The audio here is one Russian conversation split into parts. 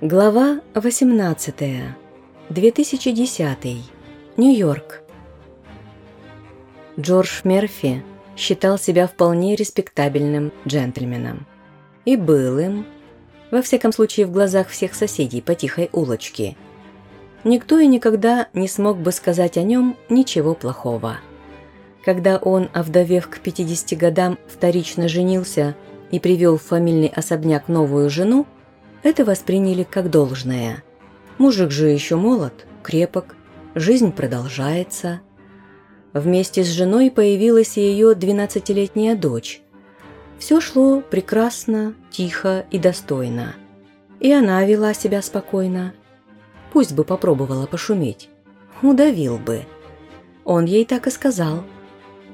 Глава 18. 2010. Нью-Йорк. Джордж Мерфи считал себя вполне респектабельным джентльменом. И был им, во всяком случае в глазах всех соседей по тихой улочке. Никто и никогда не смог бы сказать о нем ничего плохого. Когда он, овдовев к 50 годам, вторично женился и привел в фамильный особняк новую жену, это восприняли как должное. Мужик же еще молод, крепок, жизнь продолжается. Вместе с женой появилась ее 12-летняя дочь. Все шло прекрасно, тихо и достойно. И она вела себя спокойно. Пусть бы попробовала пошуметь. Удавил бы. Он ей так и сказал.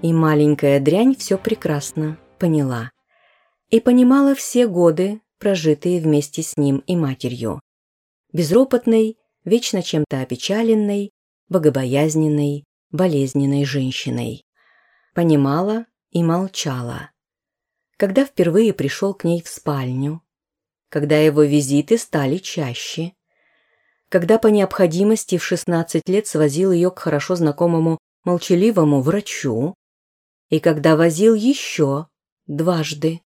И маленькая дрянь все прекрасно поняла. И понимала все годы, прожитые вместе с ним и матерью. Безропотной, вечно чем-то опечаленной, богобоязненной, болезненной женщиной. Понимала и молчала. Когда впервые пришел к ней в спальню, когда его визиты стали чаще, когда по необходимости в 16 лет свозил ее к хорошо знакомому молчаливому врачу, и когда возил еще дважды.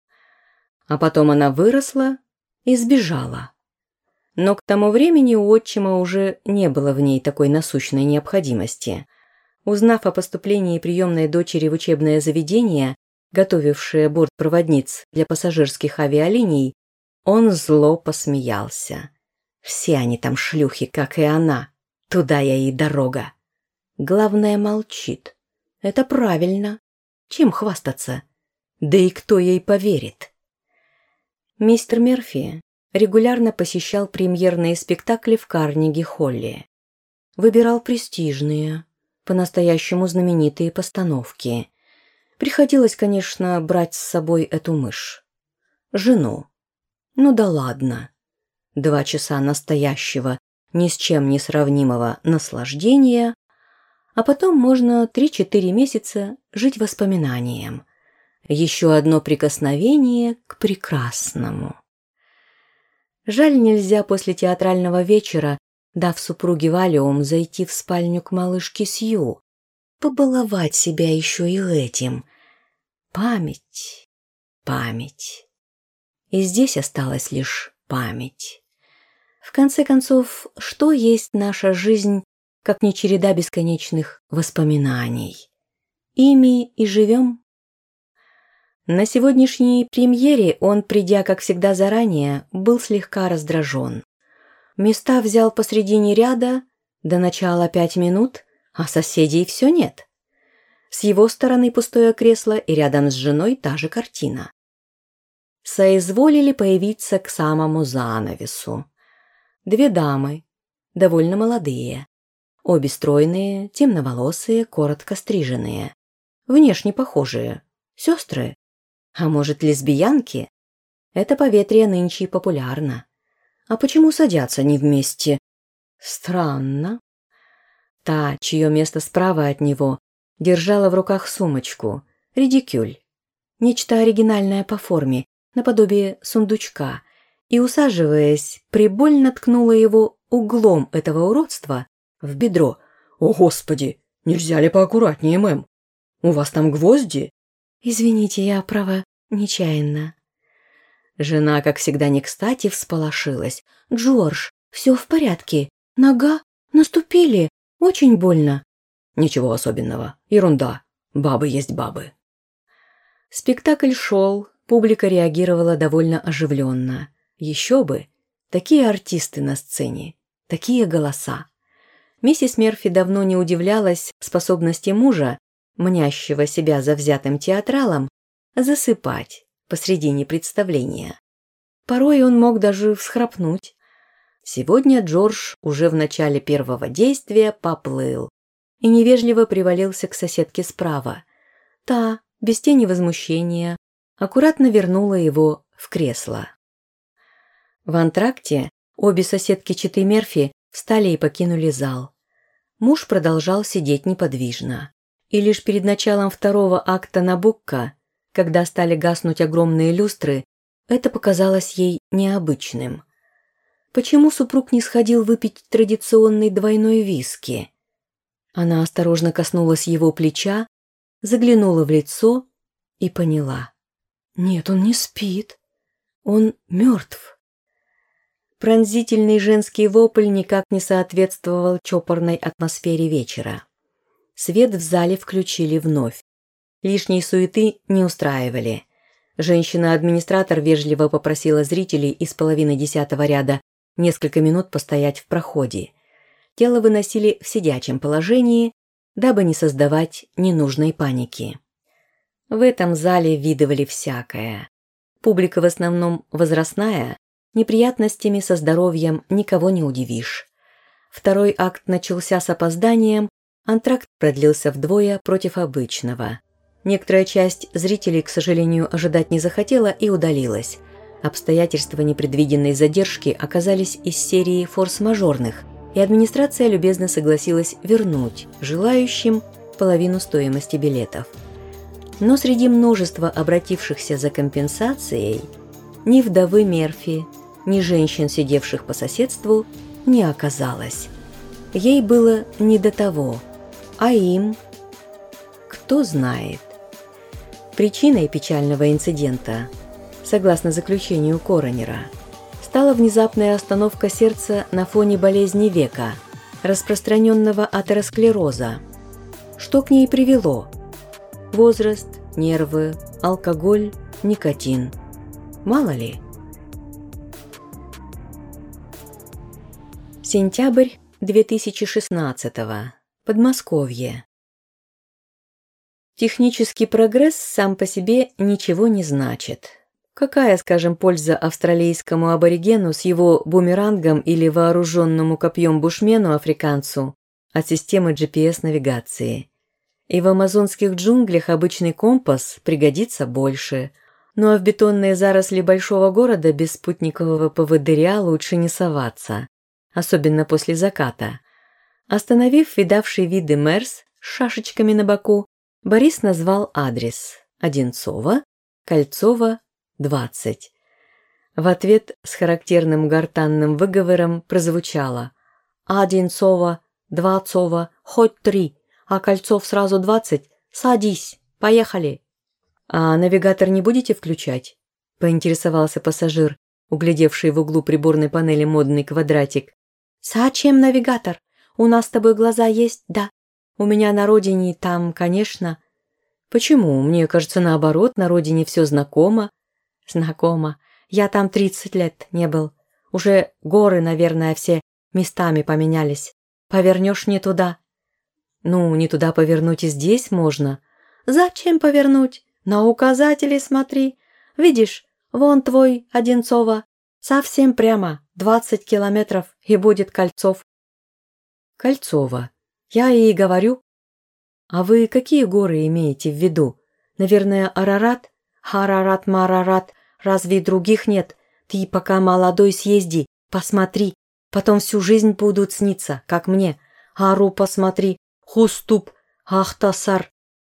А потом она выросла и сбежала. Но к тому времени у отчима уже не было в ней такой насущной необходимости. Узнав о поступлении приемной дочери в учебное заведение, готовившее бортпроводниц для пассажирских авиалиний, он зло посмеялся. Все они там шлюхи, как и она. Туда я и дорога. Главное, молчит. Это правильно. Чем хвастаться? Да и кто ей поверит? Мистер Мерфи регулярно посещал премьерные спектакли в Карнеги-Холле. Выбирал престижные, по-настоящему знаменитые постановки. Приходилось, конечно, брать с собой эту мышь. Жену. Ну да ладно. Два часа настоящего, ни с чем не сравнимого наслаждения, а потом можно три-четыре месяца жить воспоминанием – еще одно прикосновение к прекрасному. Жаль, нельзя после театрального вечера, дав супруге Валиум, зайти в спальню к малышке Сью, побаловать себя еще и этим. Память, память. И здесь осталась лишь память. В конце концов, что есть наша жизнь, как не череда бесконечных воспоминаний? Ими и живем. На сегодняшней премьере он, придя, как всегда, заранее, был слегка раздражен. Места взял посредине ряда, до начала пять минут, а соседей все нет. С его стороны пустое кресло и рядом с женой та же картина. Соизволили появиться к самому занавесу. Две дамы, довольно молодые, обе стройные, темноволосые, коротко стриженные, внешне похожие, сестры, а может, лесбиянки? Это поветрие нынче и популярно. А почему садятся не вместе? Странно. Та, чье место справа от него, держала в руках сумочку, редикюль. Нечто оригинальное по форме, наподобие сундучка, и, усаживаясь, прибольно ткнула его углом этого уродства в бедро. «О, Господи! Нельзя ли поаккуратнее, мэм? У вас там гвозди?» «Извините, я, права, нечаянно». Жена, как всегда не кстати, всполошилась. «Джордж, все в порядке. Нога? Наступили. Очень больно». «Ничего особенного. Ерунда. Бабы есть бабы». Спектакль шел, публика реагировала довольно оживленно. Еще бы. Такие артисты на сцене. Такие голоса. Миссис Мерфи давно не удивлялась способности мужа мнящего себя завзятым театралом, засыпать посредине представления. Порой он мог даже всхрапнуть. Сегодня Джордж уже в начале первого действия поплыл и невежливо привалился к соседке справа. Та, без тени возмущения, аккуратно вернула его в кресло. В антракте обе соседки Читы Мерфи встали и покинули зал. Муж продолжал сидеть неподвижно. И лишь перед началом второго акта Набукка, когда стали гаснуть огромные люстры, это показалось ей необычным. почему супруг не сходил выпить традиционный двойной виски. Она осторожно коснулась его плеча, заглянула в лицо и поняла. Нет, он не спит. Он мертв. Пронзительный женский вопль никак не соответствовал чопорной атмосфере вечера. Свет в зале включили вновь. Лишней суеты не устраивали. Женщина-администратор вежливо попросила зрителей из половины десятого ряда несколько минут постоять в проходе. Тело выносили в сидячем положении, дабы не создавать ненужной паники. В этом зале видывали всякое. Публика в основном возрастная, неприятностями со здоровьем никого не удивишь. Второй акт начался с опозданием, антракт продлился вдвое против обычного. Некоторая часть зрителей, к сожалению, ожидать не захотела и удалилась. Обстоятельства непредвиденной задержки оказались из серии форс-мажорных, и администрация любезно согласилась вернуть желающим половину стоимости билетов. Но среди множества обратившихся за компенсацией ни вдовы Мерфи, ни женщин, сидевших по соседству, не оказалось. Ей было не до того, а им, кто знает. Причиной печального инцидента, согласно заключению коронера, стала внезапная остановка сердца на фоне болезни века, распространенного атеросклероза. Что к ней привело? Возраст, нервы, алкоголь, никотин. Мало ли. Сентябрь 2016 Подмосковье. Технический прогресс сам по себе ничего не значит. Какая, скажем, польза австралийскому аборигену с его бумерангом или вооруженному копьем бушмену-африканцу от системы GPS-навигации? И в амазонских джунглях обычный компас пригодится больше. Ну а в бетонные заросли большого города без спутникового поводыря лучше не соваться. Особенно после заката. Остановив видавший виды Мерс шашечками на боку, Борис назвал адрес Одинцова, Кольцова, 20. В ответ с характерным гортанным выговором прозвучало «Одинцова, Двадцова, хоть три, а Кольцов сразу двадцать, садись, поехали». «А навигатор не будете включать?» – поинтересовался пассажир, углядевший в углу приборной панели модный квадратик. «Зачем навигатор? У нас с тобой глаза есть, да?» У меня на родине там, конечно... Почему? Мне кажется, наоборот, на родине все знакомо. Знакомо. Я там 30 лет не был. Уже горы, наверное, все местами поменялись. Повернешь не туда. Ну, не туда повернуть и здесь можно. Зачем повернуть? На указатели смотри. Видишь, вон твой, Одинцова. Совсем прямо, 20 километров, и будет Кольцов. Кольцова. Я и говорю. А вы какие горы имеете в виду? Наверное, Арарат? Харарат-Марарат. Разве других нет? Ты пока молодой съезди, посмотри. Потом всю жизнь будут сниться, как мне. Ару посмотри. Хуступ. Ахтасар.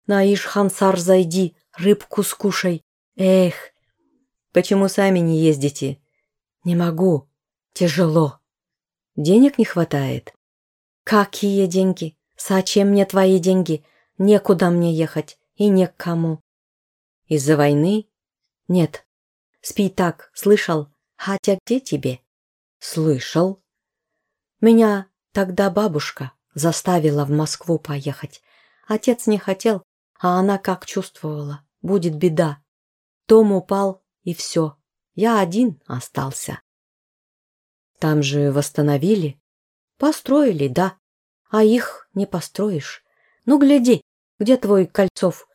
На Ишхансар зайди. Рыбку скушай. Эх. Почему сами не ездите? Не могу. Тяжело. Денег не хватает. «Какие деньги? Зачем мне твои деньги? Некуда мне ехать и не к кому». «Из-за войны?» «Нет. Спи так, слышал? Хотя где тебе?» «Слышал». «Меня тогда бабушка заставила в Москву поехать. Отец не хотел, а она как чувствовала. Будет беда. Дом упал, и все. Я один остался. Там же восстановили? Построили, да. А их не построишь. Ну, гляди, где твой Кольцов?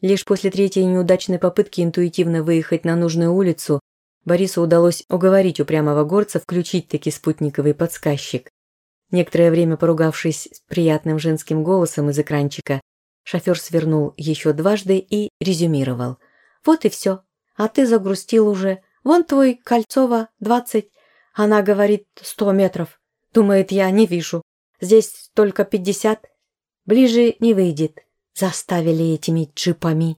Лишь после третьей неудачной попытки интуитивно выехать на нужную улицу Борису удалось уговорить упрямого горца включить таки спутниковый подсказчик. Некоторое время поругавшись с приятным женским голосом из экранчика, шофер свернул еще дважды и резюмировал. «Вот и все. А ты загрустил уже. Вон твой Кольцова, двадцать. Она говорит, сто метров. Думает, я не вижу. Здесь только пятьдесят. Ближе не выйдет. Заставили этими джипами.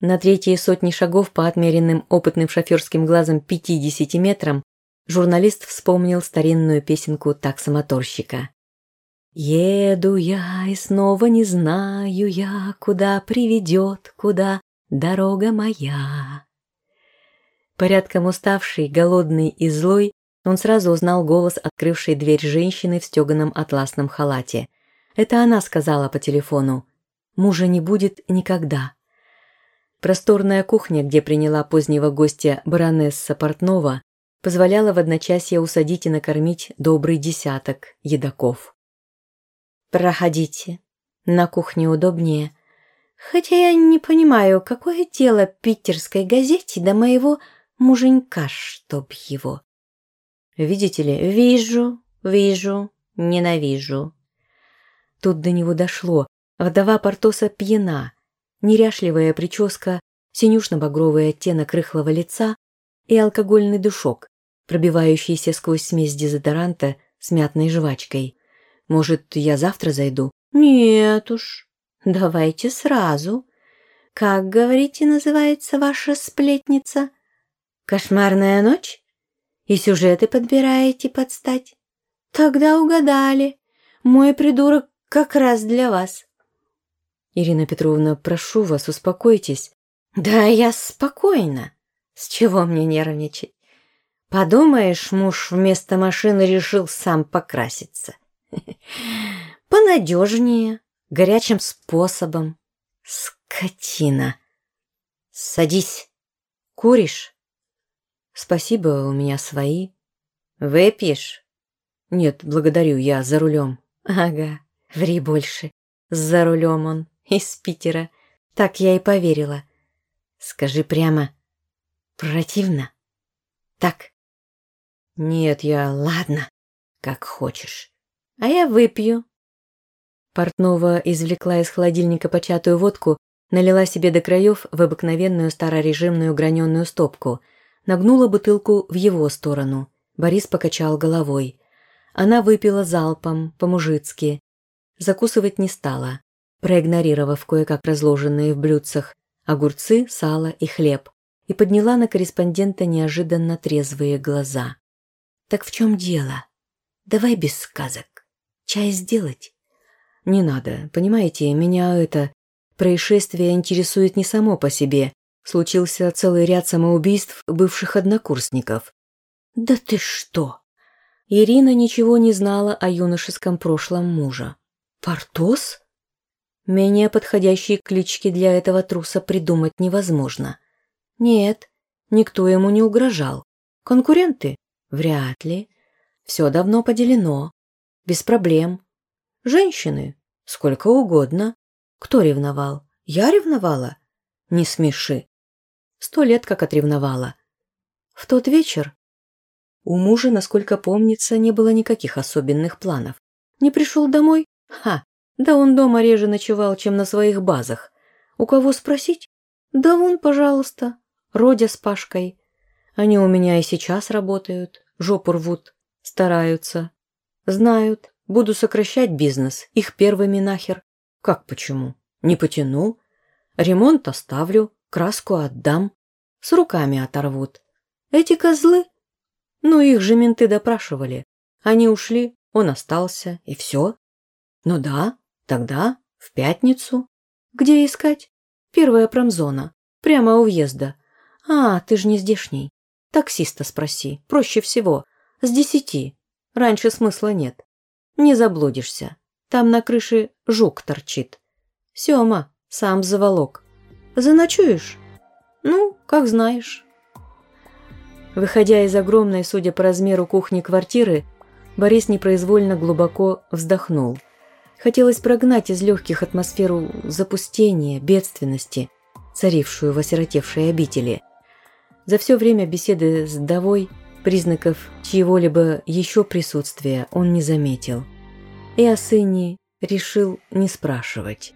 На третьей сотни шагов по отмеренным опытным шоферским глазом 50 метрам журналист вспомнил старинную песенку таксомоторщика. «Еду я и снова не знаю я, куда приведет, куда дорога моя». Порядком уставший, голодный и злой, он сразу узнал голос, открывшей дверь женщины в стеганом атласном халате. Это она сказала по телефону. «Мужа не будет никогда». Просторная кухня, где приняла позднего гостя баронесса Портнова, позволяла в одночасье усадить и накормить добрый десяток едоков. «Проходите. На кухне удобнее. Хотя я не понимаю, какое дело питерской газете до моего Муженька, чтоб его. Видите ли, вижу, вижу, ненавижу. Тут до него дошло. Вдова Портоса пьяна. Неряшливая прическа, синюшно-багровый оттенок рыхлого лица и алкогольный душок, пробивающийся сквозь смесь дезодоранта с мятной жвачкой. Может, я завтра зайду? Нет уж, давайте сразу. Как, говорите, называется ваша сплетница? Кошмарная ночь? И сюжеты подбираете под стать? Тогда угадали. Мой придурок как раз для вас. Ирина Петровна, прошу вас, успокойтесь. Да я спокойно. С чего мне нервничать? Подумаешь, муж вместо машины решил сам покраситься. Понадежнее, горячим способом. Скотина. Садись. Куришь? Спасибо, у меня свои. Выпьешь? Нет, благодарю, я за рулем. Ага, ври больше. За рулем он, из Питера. Так я и поверила. Скажи прямо. Противно? Так? Нет, я... Ладно, как хочешь. А я выпью. Портнова извлекла из холодильника початую водку, налила себе до краев в обыкновенную старорежимную граненую стопку – нагнула бутылку в его сторону. Борис покачал головой. Она выпила залпом, по-мужицки. Закусывать не стала, проигнорировав кое-как разложенные в блюдцах огурцы, сало и хлеб, и подняла на корреспондента неожиданно трезвые глаза. «Так в чем дело? Давай без сказок. Чай сделать?» «Не надо. Понимаете, меня это происшествие интересует не само по себе, Случился целый ряд самоубийств бывших однокурсников. «Да ты что?» Ирина ничего не знала о юношеском прошлом мужа. «Портос?» Менее подходящие клички для этого труса придумать невозможно. Нет, никто ему не угрожал. Конкуренты? Вряд ли. Все давно поделено. Без проблем. Женщины? Сколько угодно. Кто ревновал? Я ревновала? Не смеши. Сто лет как отревновала. В тот вечер у мужа, насколько помнится, не было никаких особенных планов. Не пришел домой? Ха! Да он дома реже ночевал, чем на своих базах. У кого спросить? Да вон, пожалуйста. Родя с Пашкой. Они у меня и сейчас работают. Жопу рвут. Стараются. Знают. Буду сокращать бизнес. Их первыми нахер. Как почему? Не потяну. Ремонт оставлю. Краску отдам. С руками оторвут. Эти козлы? Ну, их же менты допрашивали. Они ушли, он остался, и все. Ну да, тогда, в пятницу. Где искать? Первая промзона. Прямо у въезда. А, ты же не здешний. Таксиста спроси, проще всего. С десяти. Раньше смысла нет. Не заблудишься. Там на крыше жук торчит. Сема, сам заволок. Заночуешь? Ну, как знаешь. Выходя из огромной, судя по размеру кухни квартиры, Борис непроизвольно глубоко вздохнул. Хотелось прогнать из легких атмосферу запустения, бедственности, царившую в осиротевшей обители. За все время беседы с Довой признаков чьего-либо еще присутствия он не заметил. И о сыне решил не спрашивать.